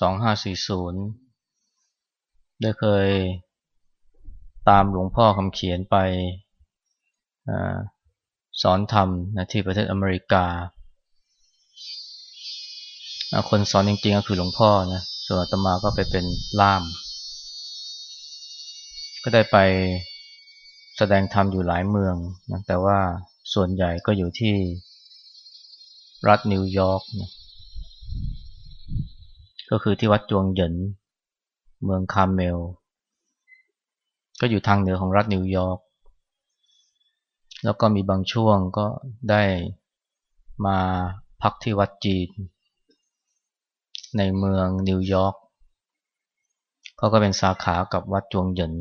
2540 ได้เคยตามหลวงพ่อคำเขียนไปอสอนธรรมนะที่ประเทศอเมริกา คนสอนจริงๆก็คือหลวงพ่อนะ ส่วนอาตมาก็ไปเป็นล่าม ก็ได้ไปแสดงธรรมอยู่หลายเมืองนะแต่ว่าส่วนใหญ่ก็อยู่ที่รัฐนิวยอร์กนะ ก็คือที่วัดจวงเหยิน เมืองคาร์เมล ก็อยู่ทางเหนือของรัฐนิวยอร์ก แล้วก็มีบางช่วงก็ได้มาพักที่วัดจีน ในเมืองนิวยอร์กเขาก็เป็นสาขากับวัดจวงเหยิน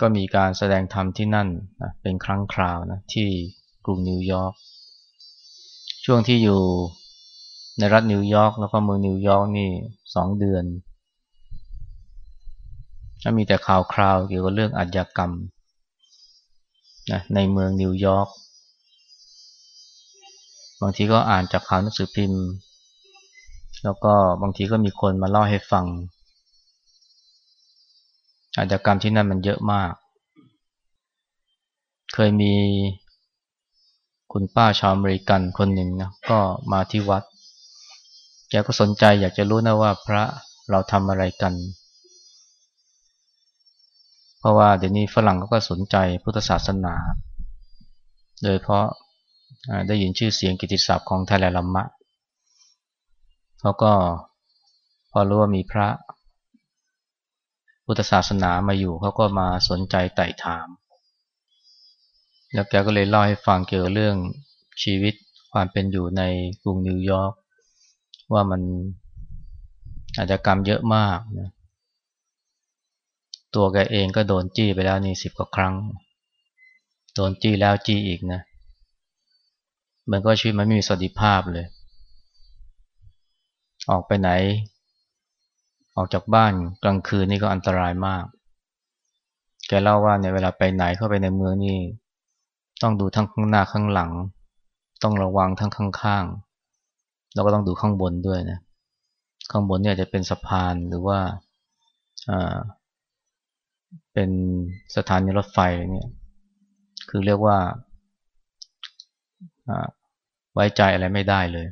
ก็มีการแสดงธรรมที่นั่นนะเป็นครั้งคราวนะที่กรุงนิวยอร์ก ช่วงที่อยู่ ในรัฐนิวยอร์กแล้วก็เมืองนิวยอร์กนี่สองเดือนก็มีแต่ข่าวคราวเกี่ยวกับเรื่องอาชญากรรมนะในเมืองนิวยอร์กบางทีก็อ่านจากข่าวหนังสือพิมพ์ แล้วก็บางทีก็มีคนมาเล่าให้ฟัง อาชญากรรมที่นั่นมันเยอะมาก เคยมีคุณป้าชาวอเมริกันคนหนึ่งนะก็มาที่วัด แกก็สนใจอยากจะรู้นะว่าพระเราทำอะไรกัน เพราะว่าเดี๋ยวนี้ฝรั่งก็สนใจพุทธศาสนา โดยเพราะได้ยินชื่อเสียงกิติศัพท์ของไทเลลัมมะเขาก็พอรู้ว่ามีพระพุทธศาสนามาอยู่เขาก็มาสนใจไต่ถาม แล้วแกก็เลยเล่าให้ฟังเกี่ยวกับเรื่องชีวิตความเป็นอยู่ในกรุงนิวยอร์ก ว่ามันอาจจะกรรมเยอะมากนะตัวแกเองก็โดนจี้ไปแล้วนี่สิบกว่าครั้ง โดนจี้แล้วจี้อีกนะมันก็ชีวิตมันไม่มีสวัสดิภาพเลย ออกไปไหน ออกจากบ้านกลางคืนนี่ก็อันตรายมาก แกเล่าว่าเนี่ยเวลาไปไหนเข้าไปในเมืองนี่ ต้องดูทั้งข้างหน้าข้างหลัง ต้องระวังทั้งข้างๆ เราก็ต้องดูข้างบนด้วยนะ ข้างบนเนี่ยจะเป็นสะพานหรือว่าเป็นสถานีรถไฟเนี่ย คือเรียกว่าไว้ใจอะไรไม่ได้เลย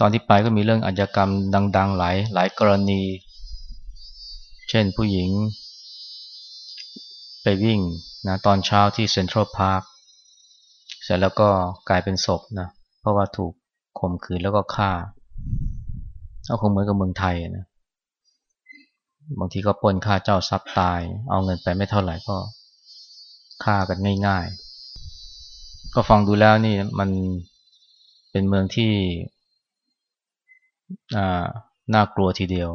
ตอนที่ไปก็มีเรื่องอาชญากรรมดัง ๆ หลายหลายกรณี เช่นผู้หญิง ไปวิ่งนะตอนเช้าที่เซ็นทรัลพาร์คเสร็จแล้วก็กลายเป็นศพนะ ราะว่าถูกข่มขืนแล้วก็ฆ่าเอาคงเหมือนกับเมืองไทยนะบางทีก็ปนฆ่าเจ้าทรัพย์ตาย เอาเงินไปไม่เท่าไหร่ก็ฆ่ากันง่ายๆ ก็ฟังดูแล้วนี่มันเป็นเมืองที่น่ากลัวทีเดียว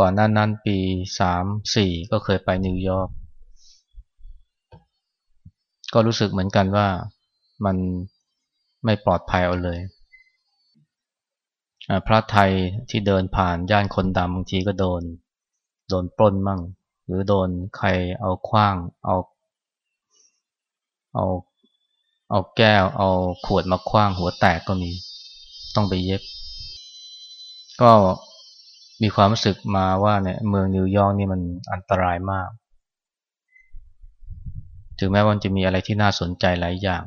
ก่อนหน้านั้นปีสามสี่ก็เคยไปนิวยอร์กก็รู้สึกเหมือนกันว่ามัน ไม่ปลอดภัยเอาเลย พระไทยที่เดินผ่านย่านคนดำบางทีก็โดน โดนปล้นมั่ง หรือโดนใครเอาคว้าง เอาเอาเอาแก้ว เอาขวดมาคว้างหัวแตกก็มี ต้องไปเย็บ ก็มีความรู้สึกมาว่าเนี่ยเมืองนิวยอร์กนี่มันอันตรายมาก ถึงแม้ว่าจะมีอะไรที่น่าสนใจหลายอย่าง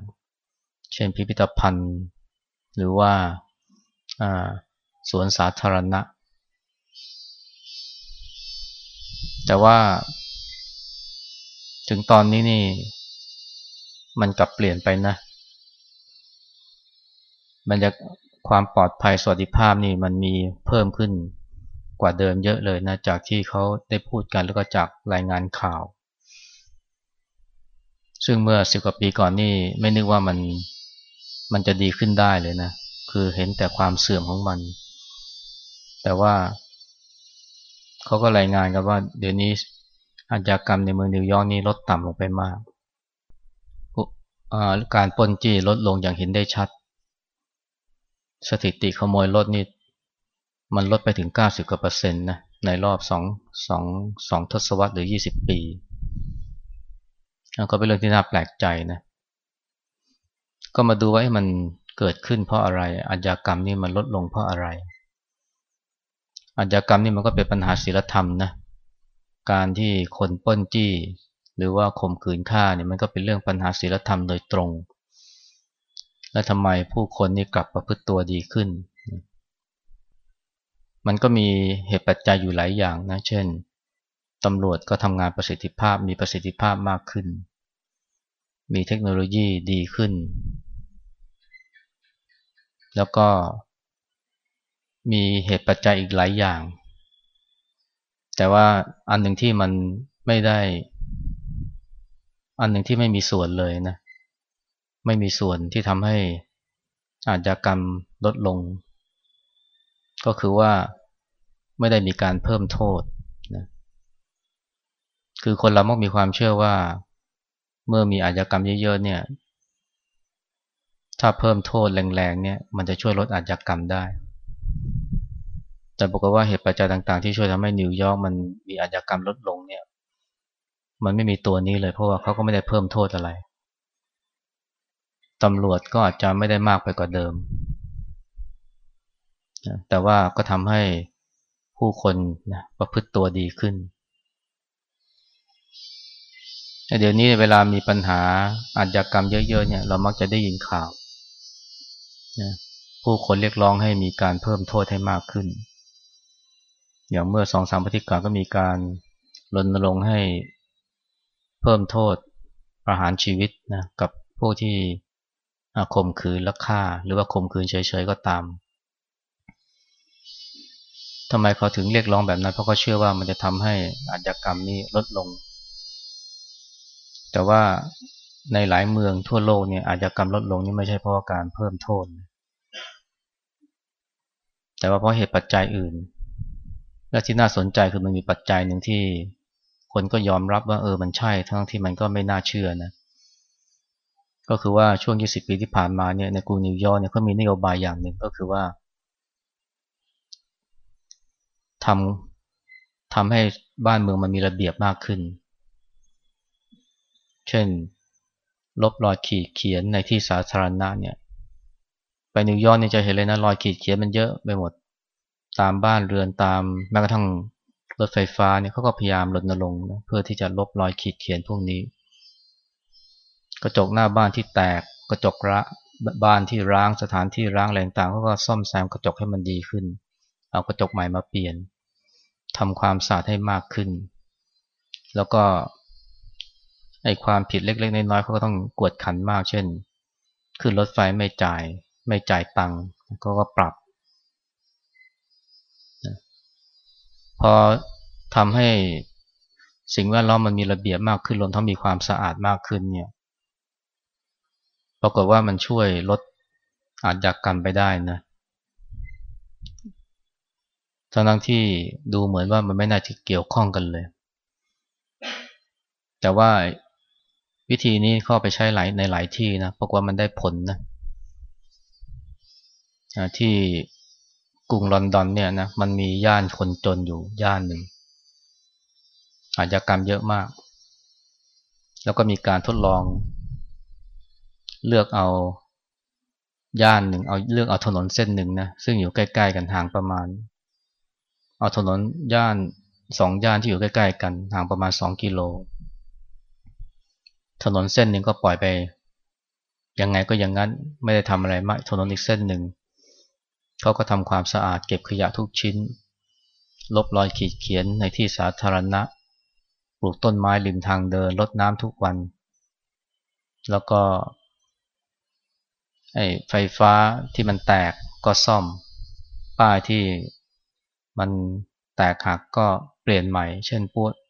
เช่นพิพิธภัณฑ์ หรือว่าสวนสาธารณะ แต่ว่า ถึงตอนนี้นี่ มันกลับเปลี่ยนไปนะมันจะความปลอดภัยสวัสดิภาพนี่มันมีเพิ่มขึ้นกว่าเดิมเยอะเลยนะ จากที่เขาได้พูดกันแล้วก็จากรายงานข่าว ซึ่งเมื่อสิบกว่าปีก่อนนี่ไม่นึกว่ามัน มันจะดีขึ้นได้เลยนะ คือเห็นแต่ความเสื่อมของมัน แต่ว่าเขาก็รายงานกันว่าเดี๋ยวนี้อาชญากรรมในเมืองนิวยอร์กนี่ลดต่ำลงไปมาก การปนจี้ลดลงอย่างเห็นได้ชัด สถิติขโมยรถนี่มันลดไปถึง 90กว่าเปอร์เซ็นต์นะในรอบ2 2 2ทศวรรษหรือ 20 ปีก็เป็นเรื่องที่น่าแปลกใจนะ ก็มาดูว่ามันเกิดขึ้นเพราะอะไรอาชญากรรมนี่มันลดลงเพราะอะไรอาชญากรรมนี่มันก็เป็นปัญหาศีลธรรมนะการที่คนป้นจี้ หรือว่าข่มขืนฆ่าเนี่ยมันก็เป็นเรื่องปัญหาศีลธรรมโดยตรง และทำไมผู้คนนี่กลับประพฤติตัวดีขึ้น มันก็มีเหตุปัจจัยอยู่หลายอย่างนะ เช่นตำรวจก็ทำงานประสิทธิภาพมีประสิทธิภาพมากขึ้น มีเทคโนโลยีดีขึ้น แล้วก็มีเหตุปัจจัยอีกหลายอย่าง แต่ว่าอันหนึ่งที่มันไม่ได้ อันหนึ่งที่ไม่มีส่วนเลยนะ ไม่มีส่วนที่ทำให้อาชญากรรมลดลง ก็คือว่าไม่ได้มีการเพิ่มโทษนะคือคนเรามักมีความเชื่อว่า เมื่อมีอาชญากรรมเยอะๆเนี่ย ถ้าเพิ่มโทษแรงๆเนี่ยมันจะช่วยลดอาชญากรรมได้ แต่บอกว่าเหตุปัจจัยต่าง ๆ ที่ช่วยทำให้นิวยอร์กมันมีอาชญากรรมลดลงเนี่ย มันไม่มีตัวนี้เลยเพราะว่าเขาก็ไม่ได้เพิ่มโทษอะไรตำรวจก็อาจจะไม่ได้มากไปกว่าเดิม แต่ว่าก็ทำให้ผู้คนนะประพฤติตัวดีขึ้น เดี๋ยวนี้เวลามีปัญหาอาชญากรรมเยอะๆเนี่ยเรามักจะได้ยินข่าว นะผู้คนเรียกร้องให้มีการเพิ่มโทษให้มากขึ้น อย่างเมื่อสองสามปฏิการก็มีการรณรงค์ให้เพิ่มโทษประหารชีวิตนะกับพวกที่ข่มขืนและฆ่า หรือว่าข่มขืนเฉยๆก็ตามทำไมเขาถึงเรียกร้องแบบนั้น เพราะเขาเชื่อว่ามันจะทำให้อาชญากรรมนี้ลดลง แต่ว่า ในหลายเมืองทั่วโลกเนี่ยอาชญากรรมลดลงนี่ไม่ใช่เพราะการเพิ่มโทษ แต่ว่าเพราะเหตุปัจจัยอื่น และที่น่าสนใจคือมันมีปัจจัยหนึ่งที่คนก็ยอมรับว่าเออมันใช่ ทั้งที่มันก็ไม่น่าเชื่อนะ ก็คือว่าช่วง 20 ปีที่ผ่านมาเนี่ยในกรุงนิวยอร์กเนี่ยเขามีนโยบายอย่างหนึ่งก็คือว่าทำทำให้บ้านเมืองมันมีระเบียบมากขึ้น เช่น ลบรอยขีดเขียนในที่สาธารณะเนี่ยไปนิวยอร์กเนี่ยจะเห็นเลยนะรอยขีดเขียนมันเยอะไปหมด ตามบ้านเรือนตามแม้กระทั่งรถไฟฟ้าเนี่ยเขาก็พยายามรณรงค์นะเพื่อที่จะลบรอยขีดเขียนพวกนี้ กระจกหน้าบ้านที่แตกกระจกระบ้านที่ร้างสถานที่ร้างแหล่งต่างเขาก็ซ่อมแซมกระจกให้มันดีขึ้น เอากระจกใหม่มาเปลี่ยนทำความสะอาดให้มากขึ้น แล้วก็ ไอ้ความผิดเล็กๆน้อยๆเขาก็ต้องกวดขันมาก เช่น ขึ้นรถไฟไม่จ่าย ไม่จ่ายตังค์ก็ก็ปรับ พอทำให้สิ่งแวดล้อมมันมีระเบียบมากขึ้นรวมทั้งมีความสะอาดมากขึ้นเนี่ยปรากฏว่ามันช่วยลดอาชญากรรมไปได้นะทั้งที่ดูเหมือนว่ามันไม่น่าจะเกี่ยวข้องกันเลย แต่ว่า วิธีนี้เข้าไปใช้หลายในหลายที่นะปรากฏว่ามันได้ผลนะที่กรุงลอนดอนเนี่ยนะมันมีย่านคนจนอยู่ย่านหนึ่งอาชญากรรมเยอะมาก แล้วก็มีการทดลอง เลือกเอาย่านหนึ่งเอาเลือกเอาถนนเส้นหนึ่งนะซึ่งอยู่ใกล้ ๆ กันห่างประมาณ เอาถนนย่านสองย่านที่อยู่ใกล้ ๆ กันห่างประมาณสองกิโล ถนนเส้นหนึ่งก็ปล่อยไป ยังไงก็อย่างนั้นไม่ได้ทำอะไรมากถนนอีกเส้นหนึ่งเขาก็ทำความสะอาดเก็บขยะทุกชิ้น ลบรอยขีดเขียนในที่สาธารณะ ปลูกต้นไม้ริมทางเดินรดน้ำทุกวัน แล้วก็ไอ้ไฟฟ้าที่มันแตกก็ซ่อม ป้ายที่มันแตกหักก็เปลี่ยนใหม่ เช่น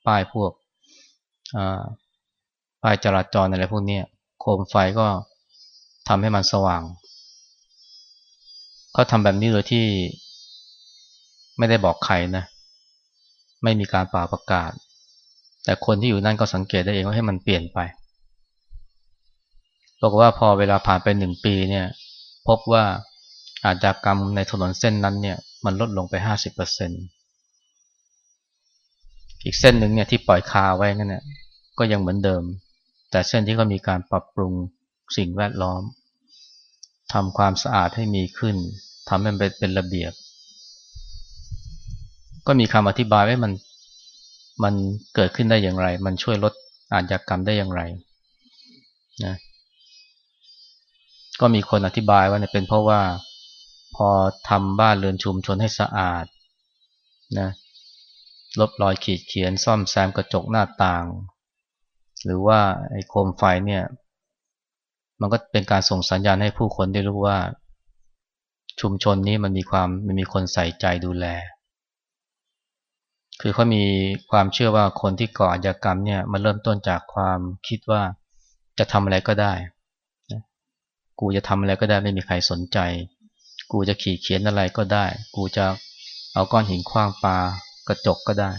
ป้ายพวก ป้ายจราจรอะไรพวกนี้โคมไฟก็ทำให้มันสว่างเขาทำแบบนี้โดยที่ไม่ได้บอกใครนะ ไม่มีการป่าประกาศ แต่คนที่อยู่นั่นก็สังเกตได้เองว่าให้มันเปลี่ยนไปบอกว่าพอเวลาผ่านไปหนึ่งปีเนี่ย พบว่าอาชญากรรมในถนนเส้นนั้นเนี่ย มันลดลงไปห้าสิบเปอร์เซ็นอีกเส้นหนึ่งเนี่ยที่ปล่อยคาไว้นั่นเนี่ยก็ยังเหมือนเดิม แต่เส้นที่เขามีการปรับปรุงสิ่งแวดล้อมทำความสะอาดให้มีขึ้นทำให้มันเป็นระเบียบ ก็มีคำอธิบายว่ามันมันเกิดขึ้นได้อย่างไร มันช่วยลดอาชญากรรมได้อย่างไรนะก็มีคนอธิบายว่าเนี่ยเป็นเพราะว่าพอทำบ้านเรือนชุมชนให้สะอาดนะลบรอยขีดเขียนซ่อมแซมกระจกหน้าต่าง หรือว่าไอ้โคมไฟเนี่ย มันก็เป็นการส่งสัญญาณให้ผู้คนได้รู้ว่า ชุมชนนี้มันมีความมันมีคนใส่ใจดูแล คือเขามีความเชื่อว่าคนที่ก่ออาชญากรรมเนี่ยมันเริ่มต้นจากความคิดว่าจะทำอะไรก็ได้ กูจะทำอะไรก็ได้ไม่มีใครสนใจ กูจะขีดเขียนอะไรก็ได้ กูจะเอาก้อนหินคว้างปลากระจกก็ได้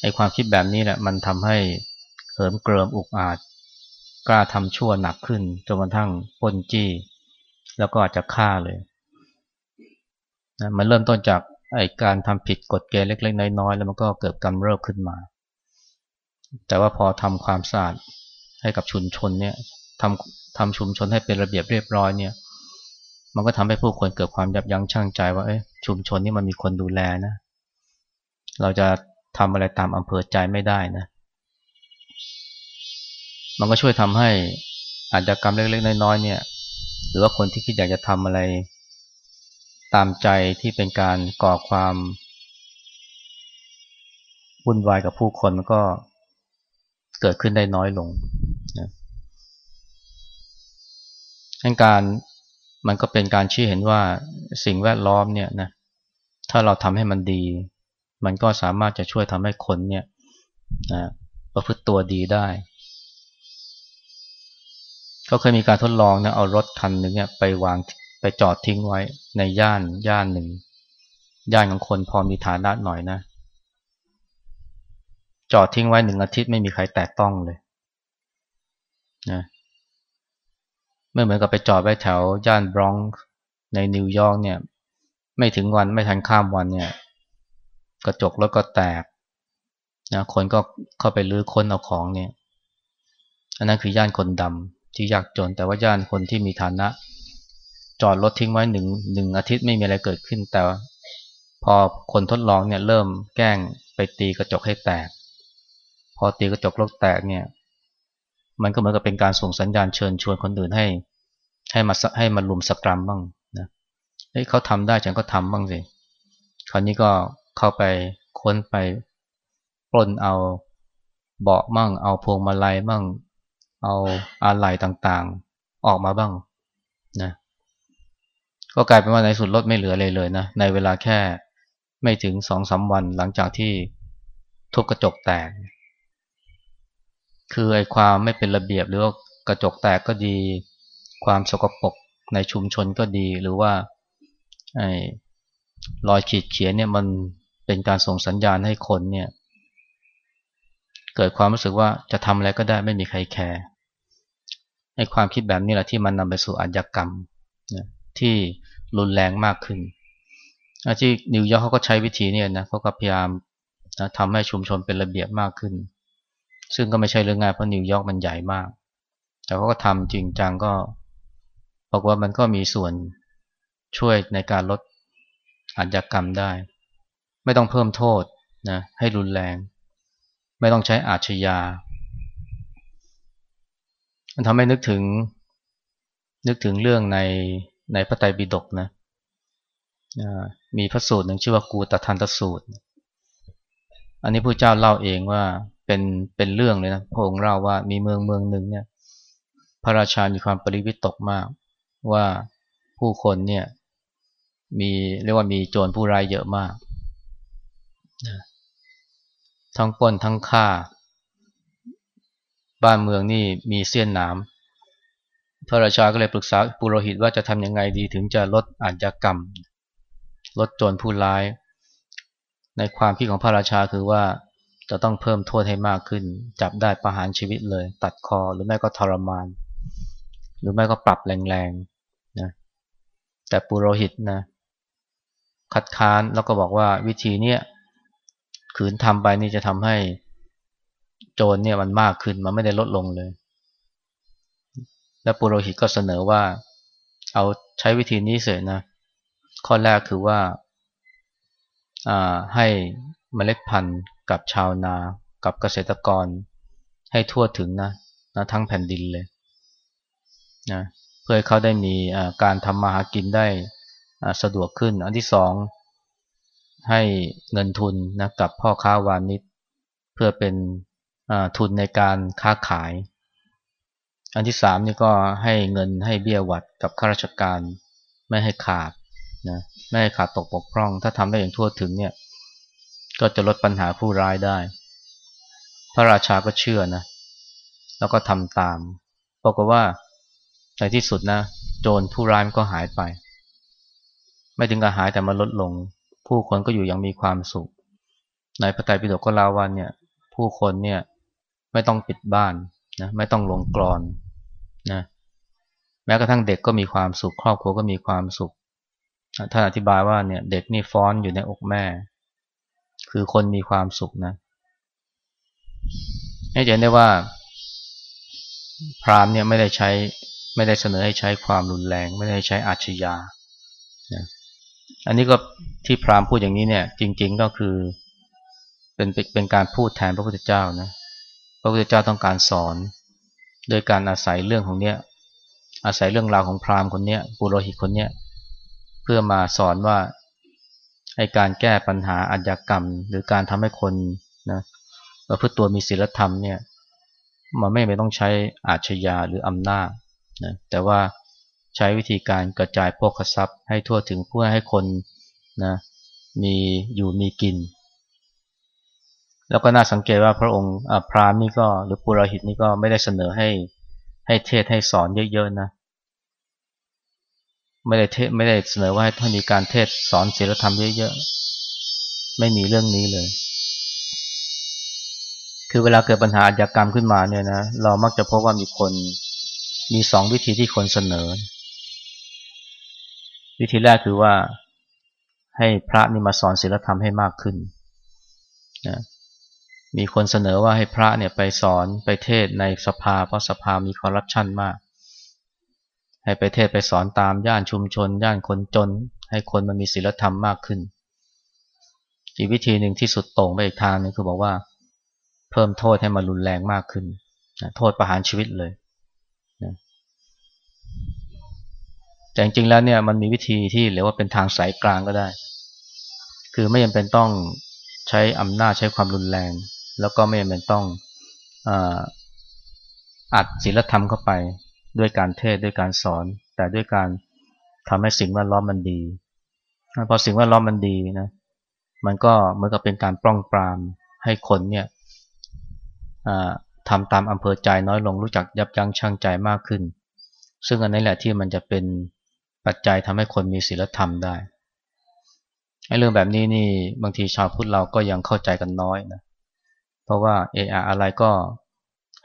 ไอความคิดแบบนี้แหละมันทำให้ หิมเกริมอุกอาจ กล้าทำชั่วหนักขึ้นจนกระทั่งปนจี้ แล้วก็อาจจะฆ่าเลยนะมันเริ่มต้นจากไอการทำผิดกฎเกณฑ์เล็กๆ น้อยๆ แล้วมันก็เกิดกำเริบขึ้นมา แต่ว่าพอทำความสะอาดให้กับชุมชนเนี่ยทำทำชุมชนให้เป็นระเบียบเรียบร้อยเนี่ย มันก็ทำให้ผู้คนเกิดความยับยั้งชั่งใจว่าเอ้ชุมชนนี่มันมีคนดูแลนะ เราจะทำอะไรตามอำเภอใจไม่ได้นะ มันก็ช่วยทำให้อาจจะกรรมเล็กๆน้อยๆเนี่ย หรือว่าคนที่คิดอยากจะทำอะไร ตามใจที่เป็นการก่อความวุ่นวายกับผู้คนมันก็เกิดขึ้นได้น้อยลงนะการมันก็เป็นการชี้เห็นว่าสิ่งแวดล้อมเนี่ยนะถ้าเราทำให้มันดี มันก็สามารถจะช่วยทำให้คนเนี่ยนะประพฤติตัวดีได้ เขาเคยมีการทดลองนะเอารถคันหนึ่งเนี่ยไปวางไปจอดทิ้งไว้ในย่านย่านหนึ่ง ย่านของคนพอมีฐานะหน่อยนะ จอดทิ้งไว้หนึ่งอาทิตย์ไม่มีใครแตะต้องเลยนะไม่เหมือนกับไปจอดไว้แถวย่านบรองซ์ในนิวยอร์กเนี่ย ไม่ถึงวันไม่ทันข้ามวันเนี่ย กระจกรถก็แตกนะคนก็เข้าไปลื้อค้นเอาของเนี่ย อันนั้นคือย่านคนดำ ที่ยากจน แต่ว่าย่านคนที่มีฐานะ จอดรถทิ้งไว้หนึ่งหนึ่งอาทิตย์ไม่มีอะไรเกิดขึ้น แต่พอคนทดลองเนี่ยเริ่มแกล้งไปตีกระจกให้แตก พอตีกระจกรถแตกเนี่ย มันก็เหมือนกับเป็นการส่งสัญญาณเชิญชวนคนอื่นให้ ให้มาให้มาลุมสกรัมบ้างนะเฮ้ยเขาทำได้ฉันก็ทำบ้างสิคราวนี้ก็เข้าไปค้นไปปล้นเอาเบาะมั่ง เอาพวงมาลัยมั่ง เอาอะไหล่ต่างๆออกมาบ้างนะก็กลายเป็นว่าในสุดรถไม่เหลือเลยเลยนะในเวลาแค่ไม่ถึงสองสาวันหลังจากที่ทุบกระจกแตก คือไอ้ความไม่เป็นระเบียบหรือว่ากระจกแตกก็ดี ความสกปรกในชุมชนก็ดีหรือว่าไอ้รอยขีดเขียนเนี่ยมันเป็นการส่งสัญญาณให้คนเนี่ย เกิดความรู้สึกว่าจะทำอะไรก็ได้ไม่มีใคร care ในความคิดแบบนี้แหละที่มันนำไปสู่อาชญากรรมนะที่รุนแรงมากขึ้นที่นิวยอร์กเขาก็ใช้วิธีนี้นะเขาก็พยายามนะทำให้ชุมชนเป็นระเบียบมากขึ้น ซึ่งก็ไม่ใช่เรื่องง่ายเพราะนิวยอร์กมันใหญ่มาก แต่เขาก็ทำจริงจังก็บอกว่ามันก็มีส่วนช่วยในการลดอาชญากรรมได้ ไม่ต้องเพิ่มโทษนะให้รุนแรง ไม่ต้องใช้อาชญา มันทำให้นึกถึง นึกถึงเรื่องในในพระไตรปิฎกนะมีพระสูตรหนึ่งชื่อว่ากูตทันตสูตร อันนี้พระเจ้าเล่าเองว่าเป็นเป็นเรื่องเลยนะพระองค์เล่าว่ามีเมืองเมืองหนึ่งเนี่ย พระราชามีความปริวิตกมาก ว่าผู้คนเนี่ย มีเรียกว่ามีโจรผู้ร้ายเยอะมากทั้งปนทั้งฆ่า บ้านเมืองนี่มีเสี้ยนน้ำพระราชาก็เลยปรึกษาปุโรหิตว่าจะทำยังไงดีถึงจะลดอาชญากรรม ลดโจรผู้ร้าย ในความคิดของพระราชาคือว่าจะต้องเพิ่มโทษให้มากขึ้น จับได้ประหารชีวิตเลย ตัดคอหรือไม่ก็ทรมาน หรือไม่ก็ปรับแรงๆนะแต่ปุโรหิตนะคัดค้านแล้วก็บอกว่าวิธีเนี้ยขืนทำไปนี่จะทำให้ จรเนี่ยมันมากขึ้นมันไม่ได้ลดลงเลย และปุโรหิตก็เสนอว่า เอาใช้วิธีนี้เสร็จนะ ข้อแรกคือว่าให้เมล็ดพันธุ์กับชาวนา กับเกษตรกร ให้ทั่วถึงนะนะทั้งแผ่นดินเลยนะเพื่อให้เขาได้มีการทำมาหากินได้สะดวกขึ้น อันที่สองให้เงินทุนนะกับพ่อค้าวานิชเพื่อเป็น ทุนในการค้าขาย อันที่สามนี่ก็ให้เงินให้เบี้ยวัดกับข้าราชการไม่ให้ขาดนะไม่ให้ขาดตกบกพร่อง ถ้าทำได้อย่างทั่วถึงเนี่ยก็จะลดปัญหาผู้ร้ายได้ พระราชาก็เชื่อนะแล้วก็ทำตามบอกว่าในที่สุดนะ โจรผู้ร้ายมันก็หายไป ไม่ถึงกับหายแต่มาลดลง ผู้คนก็อยู่อย่างมีความสุข ในพระไตรปิฎกก็เล่าว่าเนี่ย ผู้คนเนี่ย ไม่ต้องปิดบ้านนะไม่ต้องลงกรอนนะแม้กระทั่งเด็กก็มีความสุข ครอบครัวก็มีความสุขท่านอธิบายว่าเนี่ยเด็กนี่ฟ้อนอยู่ในอกแม่ คือคนมีความสุขนะให้เห็นได้ว่า พรามเนี่ยไม่ได้ใช้ไม่ได้เสนอให้ใช้ความรุนแรง ไม่ได้ใช้อาชญานะอันนี้ก็ที่พรามพูดอย่างนี้เนี่ย จริง ๆก็คือเป็นเป็นการพูดแทนพระพุทธเจ้านะ พระพุทธเจ้าต้องการสอน โดยการอาศัยเรื่องของเนี้ยอาศัยเรื่องราวของพราหมณ์คนเนี้ยปุโรหิตคนเนี้ยเพื่อมาสอนว่าให้การแก้ปัญหาอัจกรรม หรือการทำให้คนนะประพฤติตัวมีศีลธรรมเนี่ยมันไม่ไม่ต้องใช้อาชญาหรืออำนาจนะแต่ว่าใช้วิธีการกระจายพวกทรัพย์ให้ทั่วถึงเพื่อให้คนนะมีอยู่มีกิน แล้วก็น่าสังเกตว่าพระองค์พราหมณ์นี่ก็หรือปุโรหิตนี่ก็ไม่ได้เสนอให้ให้เทศให้สอนเยอะๆนะไม่ได้เทศไม่ได้เสนอว่าให้ท่านมีการเทศสอนศีลธรรมเยอะๆไม่มีเรื่องนี้เลย คือเวลาเกิดปัญหาอาชญากรรมขึ้นมาเนี่ยนะเรามักจะพบว่ามีคนมีสองวิธีที่คนเสนอ วิธีแรกคือว่าให้พระนี่มาสอนศีลธรรมให้มากขึ้นนะ มีคนเสนอว่าให้พระเนี่ยไปสอนไปเทศในสภา เพราะสภามีคอร์รัปชันมาก ให้ไปเทศไปสอนตามย่านชุมชน ย่านคนจน ให้คนมันมีศีลธรรมมากขึ้น อีกวิธีหนึ่งที่สุดโต่งไปอีกทางนึงคือบอกว่า เพิ่มโทษให้มันรุนแรงมากขึ้นนะโทษประหารชีวิตเลยนะแต่จริงๆแล้วเนี่ยมันมีวิธีที่เรียกว่าเป็นทางสายกลางก็ได้ คือไม่จำเป็นต้องใช้อำนาจใช้ความรุนแรง แล้วก็ไม่จำเป็นต้องอัดศีลธรรมเข้าไปด้วยการเทศด้วยการสอน แต่ด้วยการทำให้สิ่งแวดล้อมมันดีพอสิ่งแวดล้อมมันดีนะมันก็เหมือนกับเป็นการป้องปรามให้คนเนี่ยทำตามอำเภอใจน้อยลงรู้จักยับยั้งชั่งใจมากขึ้น ซึ่งอันนี้แหละที่มันจะเป็นปัจจัยทำให้คนมีศีลธรรมได้ไอ้เรื่องแบบนี้นี่บางทีชาวพุทธเราก็ยังเข้าใจกันน้อยนะ เพราะว่าเอออะไรก็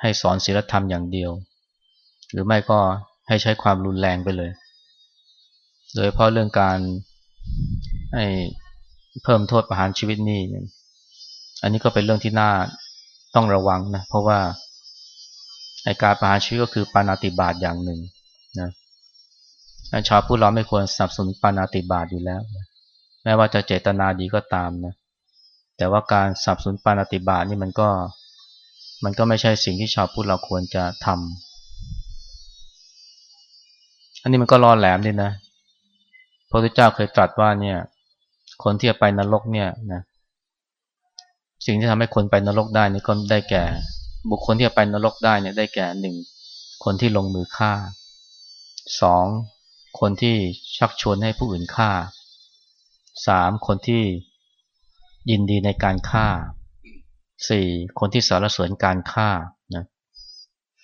ให้สอนศีลธรรมอย่างเดียว หรือไม่ก็ให้ใช้ความรุนแรงไปเลย โดยเพราะเรื่องการให้เพิ่มโทษประหารชีวิตนี่อันนี้ก็เป็นเรื่องที่น่าต้องระวังนะเพราะว่าไอการประหารชีวิตก็คือปานาติบาตอย่างหนึ่งนะชาวพุทธเราไม่ควรสนับสนุนปานาติบาตอยู่แล้ว แม้ว่าจะเจตนาดีก็ตามนะ แต่ว่าการสับสนปานาติบาตนี่มันก็มันก็ไม่ใช่สิ่งที่ชาวพุทธเราควรจะทำอันนี้มันก็รอแหลมดีนะพระพุทธเจ้าเคยตรัสว่าเนี่ยคนที่จะไปนรกเนี่ยนะสิ่งที่ทำให้คนไปนรกได้นี่ก็ได้แก่ บุคคลที่จะไปนรกได้เนี่ยได้แก่หนึ่งคนที่ลงมือฆ่าสองคนที่ชักชวนให้ผู้อื่นฆ่าสามคนที่ ยินดีในการฆ่าสี่คนที่สารเสริญการฆ่านะ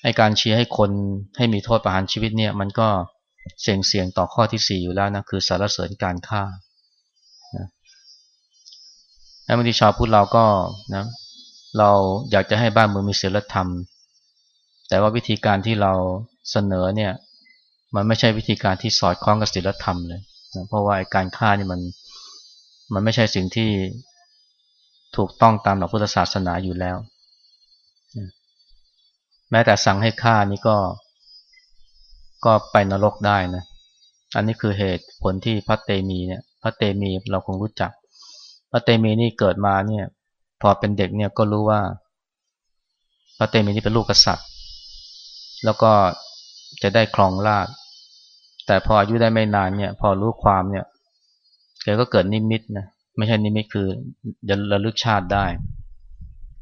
ไอการเชียร์ให้คนให้มีโทษประหารชีวิตเนี่ยมันก็เสี่ยงเสี่ยงต่อข้อที่สี่อยู่แล้วนะคือสารเสริญการฆ่านะแล้วบางทีชาวพุทธเราก็นะเราอยากจะให้บ้านเมืองมีศีลธรรม แต่ว่าวิธีการที่เราเสนอเนี่ยมันไม่ใช่วิธีการที่สอดคล้องกับศีลธรรมเลยนะเพราะว่าการฆ่านี่มันมันไม่ใช่สิ่งที่ ถูกต้องตามหลักพุทธศาสนาอยู่แล้ว แม้แต่สั่งให้ฆ่านี่ก็ ก็ไปนรกได้นะ อันนี้คือเหตุผลที่พระเตมีเนี่ยพระเตมีเราคงรู้จัก พระเตมีนี่เกิดมาเนี่ย พอเป็นเด็กเนี่ยก็รู้ว่า พระเตมีนี่เป็นลูกกษัตริย์ แล้วก็จะได้ครองราชแต่พออายุได้ไม่นานเนี่ย พอรู้ความเนี่ยแกก็เกิดนิมิตนะ ไม่ใช่นิมิตคือจะระลึกชาติได้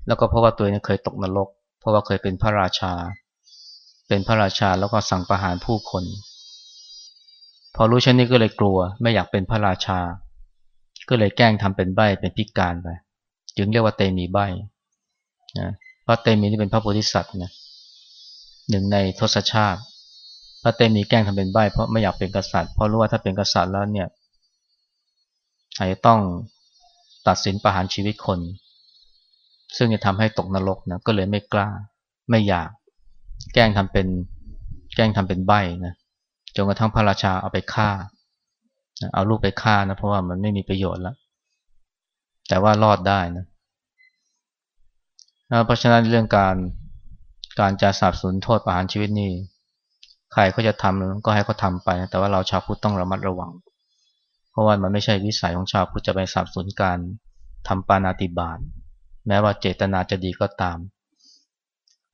แล้วก็เพราะว่าตัวเองเคยตกนรก เพราะว่าเคยเป็นพระราชา เป็นพระราชาแล้วก็สั่งประหารผู้คน พอรู้เช่นนี้ก็เลยกลัว ไม่อยากเป็นพระราชา ก็เลยแกล้งทำเป็นใบ้เป็นพิการไปจึงเรียกว่าเตมีใบ้นะพระเตมีนี่เป็นพระโพธิสัตว์นะหนึ่งในทศชาติ พระเตมีแกล้งทำเป็นใบ้เพราะไม่อยากเป็นกษัตริย์เพราะรู้ว่าถ้าเป็นกษัตริย์แล้วเนี่ย อาจจะต้องตัดสินประหารชีวิตคน ซึ่งจะทำให้ตกนรกนะก็เลยไม่กล้าไม่อยาก แกล้งทำเป็นแกล้งทำเป็นใบนะจนกระทั่งพระราชาเอาไปฆ่า เอาลูกไปฆ่านะเพราะว่ามันไม่มีประโยชน์แล้ว แต่ว่ารอดได้นะเพราะฉะนั้นเรื่องการการจะสาบสูญโทษประหารชีวิตนี่ใครเขาจะทำก็ให้เขาทาไปแต่ว่าเราชาวพุทธต้องระมัดระวัง เพราะว่ามันไม่ใช่วิสัยของชาวพุทธจะไปสับสนการทำปานาติบาตแม้ว่าเจตนาจะดีก็ตาม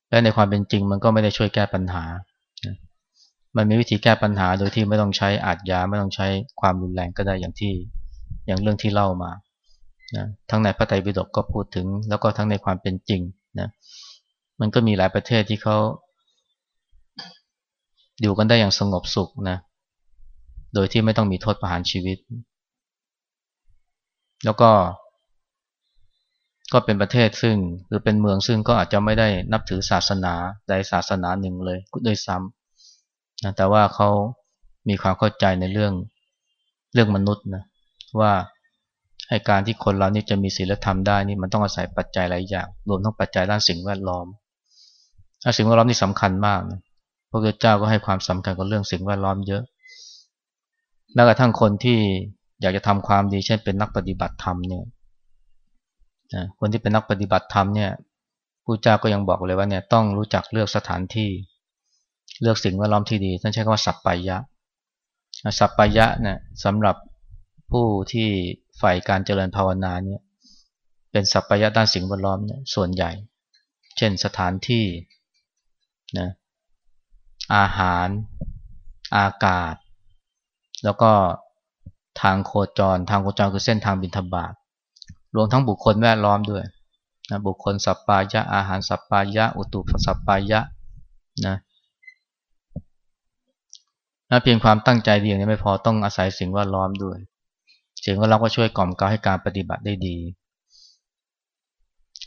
และในความเป็นจริงมันก็ไม่ได้ช่วยแก้ปัญหา มันมีวิธีแก้ปัญหาโดยที่ไม่ต้องใช้อาจยาไม่ต้องใช้ความรุนแรงก็ได้อย่างที่อย่างเรื่องที่เล่ามานะทั้งในพระไตรปิฎกก็พูดถึง แล้วก็ทั้งในความเป็นจริงนะมันก็มีหลายประเทศที่เขาอยู่กันได้อย่างสงบสุขนะ โดยที่ไม่ต้องมีโทษประหารชีวิต แล้วก็ ก็เป็นประเทศซึ่งหรือเป็นเมืองซึ่งก็อาจจะไม่ได้นับถือศาสนาใดศาสนาหนึ่งเลยด้วยซ้ำนะแต่ว่าเขามีความเข้าใจในเรื่องเรื่องมนุษย์นะว่าให้การที่คนเรานี่จะมีศีลธรรมได้นี่มันต้องอาศัยปัจจัยหลายอย่างรวมทั้งปัจจัยด้านสิ่งแวดล้อมสิ่งแวดล้อมนี่สำคัญมากนะพระพุทธเจ้าก็ให้ความสำคัญกับเรื่องสิ่งแวดล้อมเยอะ แม้กระทั่งคนที่อยากจะทำความดีเช่นเป็นนักปฏิบัติธรรมเนี่ยคนที่เป็นนักปฏิบัติธรรมเนี่ยผู้เจ้าก็ยังบอกเลยว่าเนี่ยต้องรู้จักเลือกสถานที่ เลือกสิ่งแวดล้อมที่ดีท่านใช้คำว่าสัพปายะสัพปายะเนี่ยสำหรับผู้ที่ใฝ่การเจริญภาวนาเนี่ยเป็นสัพปายะด้านสิ่งแวดล้อมเนี่ยส่วนใหญ่ เช่นสถานที่นะอาหาร อากาศ แล้วก็ทางโคจร ทางโคจรคือเส้นทางบินทบาทรวมทั้งบุคคลแวดล้อมด้วยนะบุคคลสัปปายะอาหารสัปปายะอุตุสัปปายะนะนะเพียงความตั้งใจดีย่างนี้ไม่พอต้องอาศัยสิ่งแวดล้อมด้วยสิ่งแวดล้อมก็ช่วยกล่อมกล่าวให้การปฏิบัติได้ดี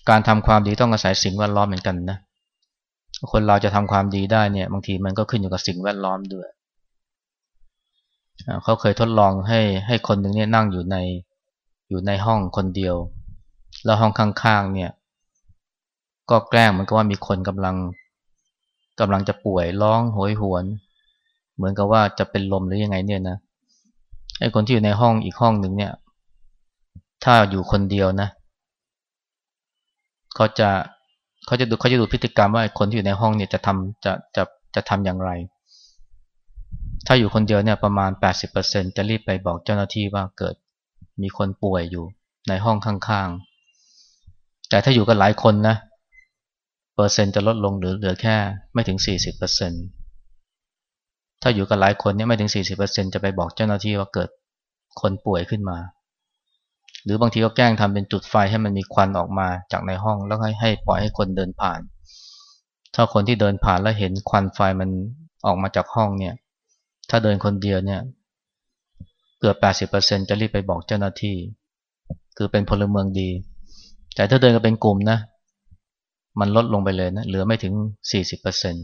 การทำความดีต้องอาศัยสิ่งแวดล้อมเหมือนกันนะคนเราจะทำความดีได้เนี่ยบางทีมันก็ขึ้นอยู่กับสิ่งแวดล้อมด้วย เขาเคยทดลองให้ให้คนหนึ่งเนี่ยนั่งอยู่ในอยู่ในห้องคนเดียว แล้วห้องข้างๆเนี่ย ก็แกล้งมันก็ว่ามีคนกำลังกำลังจะป่วยร้องโหยหวน เหมือนกับว่าจะเป็นลมหรือยังไงเนี่ยนะไอ้คนที่อยู่ในห้องอีกห้องหนึ่งเนี่ย ถ้าอยู่คนเดียวนะเขาจะเขาจะดูเขาจะดูพฤติกรรมว่าคนที่อยู่ในห้องเนี่ยจะทำจะจะจะทำอย่างไร ถ้าอยู่คนเดียวเนี่ยประมาณ 80%จะรีบไปบอกเจ้าหน้าที่ว่าเกิดมีคนป่วยอยู่ในห้องข้างๆ แต่ถ้าอยู่กันหลายคนนะ เปอร์เซ็นต์จะลดลงหรือเหลือแค่ไม่ถึง 40%ถ้าอยู่กันหลายคนเนี่ยไม่ถึง 40%จะไปบอกเจ้าหน้าที่ว่าเกิดคนป่วยขึ้นมา หรือบางทีก็แกล้งทำเป็นจุดไฟให้มันมีควันออกมาจากในห้องแล้วให้ให้ปล่อยให้คนเดินผ่าน ถ้าคนที่เดินผ่านแล้วเห็นควันไฟมันออกมาจากห้องเนี่ย ถ้าเดินคนเดียวเนี่ยเกือบ 80%จะรีบไปบอกเจ้าหน้าที่ คือเป็นพลเมืองดี แต่ถ้าเดินกันเป็นกลุ่มนะ มันลดลงไปเลยนะ เหลือไม่ถึง 40%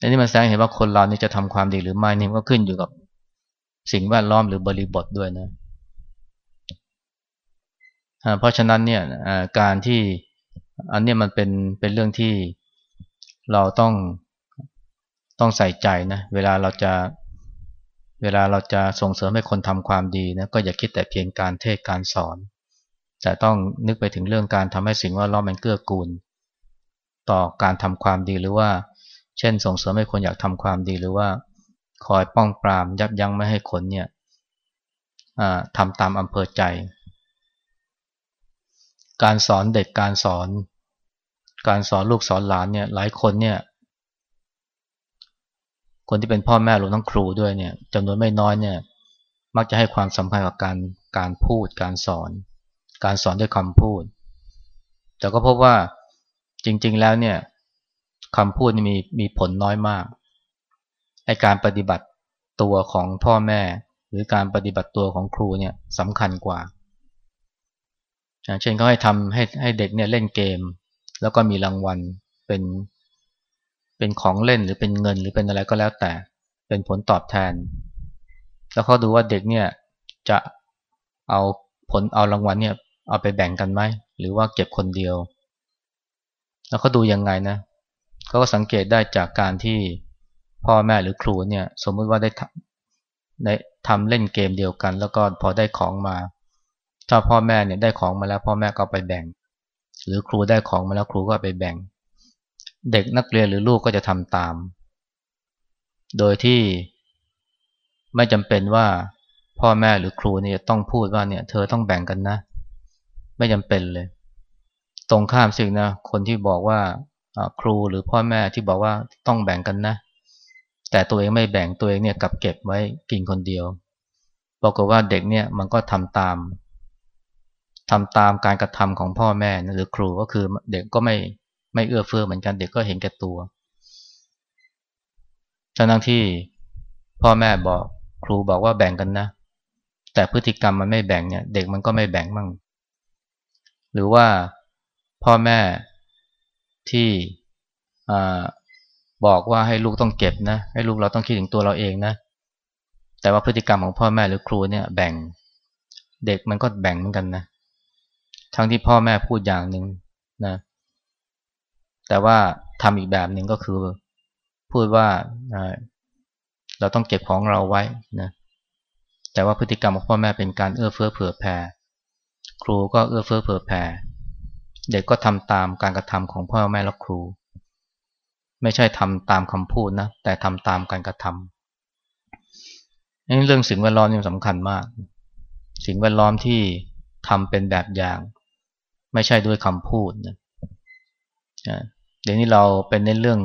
อันนี้มันแสดงเห็นว่าคนเรานี่จะทำความดีหรือไม่นี่ก็ขึ้นอยู่กับสิ่งแวดล้อมหรือบริบทด้วยนะ เพราะฉะนั้นเนี่ยการที่อันนี้มันเป็นเป็นเรื่องที่เราต้อง ต้องใส่ใจนะเวลาเราจะเวลาเราจะส่งเสริมให้คนทำความดีนะก็อย่าคิดแต่เพียงการเทศการสอน แต่ต้องนึกไปถึงเรื่องการทำให้สิ่งว่าเรามันเกื้อกูล ต่อการทำความดีหรือว่า เช่น ส่งเสริมให้คนอยากทำความดีหรือว่า คอยป้องปรามยับยั้งไม่ให้คนเนี่ยทำตามอำเภอใจ การสอนเด็กการสอน การสอนลูกสอนหลานเนี่ยหลายคนเนี่ย คนที่เป็นพ่อแม่รวมทั้งครูด้วยเนี่ยจำนวนไม่น้อยเนี่ย มักจะให้ความสำคัญกับการการพูด การสอน การสอนด้วยคำพูด แต่ก็พบว่าจริง ๆ แล้วเนี่ยคำพูดมีมีผลน้อยมากไอการปฏิบัติตัวของพ่อแม่ หรือการปฏิบัติตัวของครูเนี่ยสำคัญกว่า เช่นเขาให้ทำให้ให้เด็กเนี่ยเล่นเกม แล้วก็มีรางวัลเป็น เป็นของเล่นหรือเป็นเงินหรือเป็นอะไรก็แล้วแต่ เป็นผลตอบแทน แล้วเขาดูว่าเด็กเนี่ยจะเอาผลเอารางวัลเนี่ยเอาไปแบ่งกันไหมหรือว่าเก็บคนเดียว แล้วเขาดูยังไงนะเขาก็สังเกตได้จากการที่พ่อแม่หรือครูเนี่ยสมมติว่าได้ได้ทำเล่นเกมเดียวกัน แล้วก็พอได้ของมา ถ้าพ่อแม่เนี่ยได้ของมาแล้วพ่อแม่ก็ไปแบ่ง หรือครูได้ของมาแล้วครูก็ไปแบ่ง เด็กนักเรียนหรือลูกก็จะทำตาม โดยที่ไม่จำเป็นว่าพ่อแม่หรือครูเนี่ยต้องพูดว่าเนี่ย เธอต้องแบ่งกันนะ ไม่จำเป็นเลย ตรงข้ามสิ่งนะคนที่บอกว่าครูหรือพ่อแม่ที่บอกว่าต้องแบ่งกันนะ แต่ตัวเองไม่แบ่งตัวเองเนี่ยกับเก็บไว้กินคนเดียวบอกว่าเด็กเนี่ยมันก็ทำตามทำตามการกระทำของพ่อแม่หรือครูก็คือเด็กก็ไม่ ไม่เอื้อเฟื้อเหมือนกันเด็กก็เห็นแก่ตัวฉะนั้นที่พ่อแม่บอกครูบอกว่าแบ่งกันนะ แต่พฤติกรรมมันไม่แบ่งเนี่ย เด็กมันก็ไม่แบ่งมั่ง หรือว่าพ่อแม่ที่บอกว่าให้ลูกต้องเก็บนะ ให้ลูกเราต้องคิดถึงตัวเราเองนะ แต่ว่าพฤติกรรมของพ่อแม่หรือครูเนี่ยแบ่ง เด็กมันก็แบ่งเหมือนกันนะ ทั้งที่พ่อแม่พูดอย่างหนึ่งนะ แแต่ว่าทำอีกแบบหนึ่งก็คือ พูดว่าเราต้องเก็บของเราไว้นะแต่ว่าพฤติกรรมของพ่อแม่เป็นการเอื้อเฟื้อเผื่อแผ่ครูก็เอื้อเฟื้อเผื่อแผ่เด็กก็ทำตามการกระทำของพ่อแม่และครู ไม่ใช่ทำตามคำพูดนะแต่ทำตามการกระทำนี่เรื่องสิ่งแวดล้อมนี่สำคัญมาก สิ่งแวดล้อมที่ทำเป็นแบบอย่าง ไม่ใช่ด้วยคำพูดนะ ดี๋ยวนี้เราเป็นในเรื่อง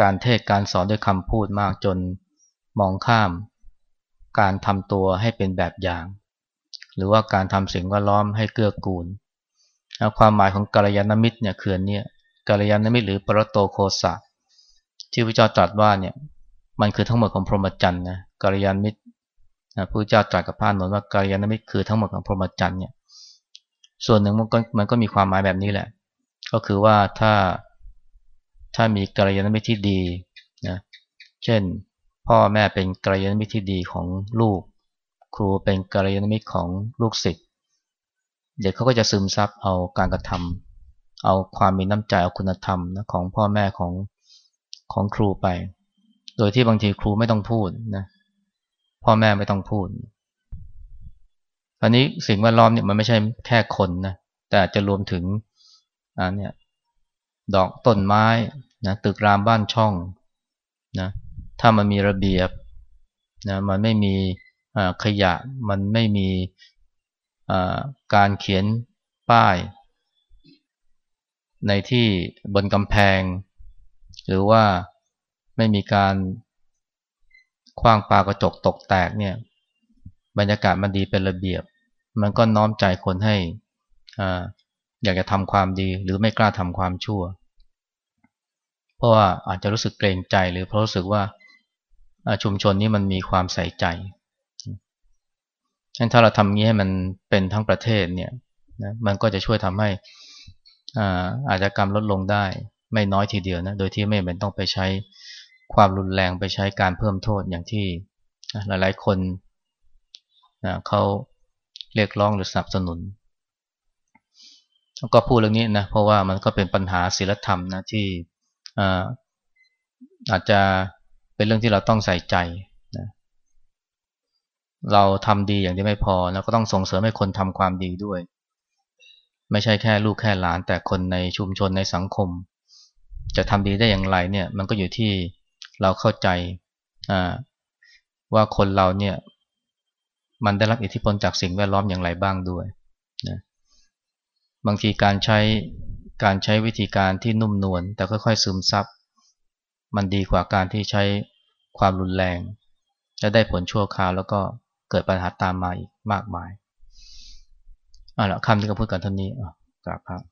การเทศการสอนด้วยคำพูดมากจนมองข้าม การทำตัวให้เป็นแบบอย่าง หรือว่าการทำสิ่งแวดล้อมให้เกื้อกูลความหมายของกัลยาณมิตรเนี่ยคือเนี่ยกัลยาณมิตรหรือปรโตโคสะที่พระเจ้าตรัสว่าเนี่ยมันคือทั้งหมดของพรหมจรรย์นะกัลยาณมิตรพระเจ้าตรัสกับพระนนท์ว่ากัลยาณมิตรคือทั้งหมดของพรหมจรรย์เนี่ยส่วนหนึ่งมันก็มันก็มีความหมายแบบนี้แหละ ก็คือว่าถ้า ถ้ามีกัลยาณมิตรที่ดีนะเช่น พ่อแม่เป็นกัลยาณมิตรที่ดีของลูก ครูเป็นกัลยาณมิตรของลูกศิษย์เด็กเขาก็จะซึมซับเอาการกระทำเอาความมีน้ำใจเอาคุณธรรมนะของพ่อแม่ของของครูไป โดยที่บางทีครูไม่ต้องพูดนะพ่อแม่ไม่ต้องพูดอันนี้สิ่งแวดล้อมเนี่ยมันไม่ใช่แค่คนนะแต่จะรวมถึงอ่าเนี่ย ดอกต้นไม้นะตึกรามบ้านช่องนะถ้ามันมีระเบียบนะมันไม่มีขยะมันไม่มีการเขียนป้าย ในที่บนกำแพง หรือว่าไม่มีการคว้างปลากระจกตกแตกเนี่ยบรรยากาศมันดีเป็นระเบียบ มันก็น้อมใจคนให้ อยากจะทำความดีหรือไม่กล้าทำความชั่ว เพราะว่าอาจจะรู้สึกเกรงใจหรือเพราะรู้สึกว่าชุมชนนี้มันมีความใส่ใจงั้นถ้าเราทำงี้ให้มันเป็นทั้งประเทศเนี่ยนะมันก็จะช่วยทำให้อาจจะกรรมลดลงได้ไม่น้อยทีเดียวนะ โดยที่ไม่เป็นต้องไปใช้ความรุนแรงไปใช้การเพิ่มโทษอย่างที่หลายๆคนนะเขาเรียกร้องหรือสนับสนุน ก็พูดเรื่องนี้นะเพราะว่ามันก็เป็นปัญหาศีลธรรมนะที่อาจจะเป็นเรื่องที่เราต้องใส่ใจนะเราทำดีอย่างที่ไม่พอแล้วก็ต้องส่งเสริมให้คนทำความดีด้วย ไม่ใช่แค่ลูกแค่หลาน แต่คนในชุมชนในสังคม จะทำดีได้อย่างไรเนี่ย มันก็อยู่ที่เราเข้าใจว่าคนเราเนี่ย มันได้รับอิทธิพลจากสิ่งแวดล้อมอย่างไรบ้างด้วยนะ บางทีการใช้การใช้วิธีการที่นุ่มนวลแต่ค่อยๆซึมซับมันดีกว่าการที่ใช้ความรุนแรง จะได้ผลชั่วคราวแล้วก็เกิดปัญหาตามมาอีกมากมายอะละคำที่เขาพูดกันเท่านี้อะกราบครับ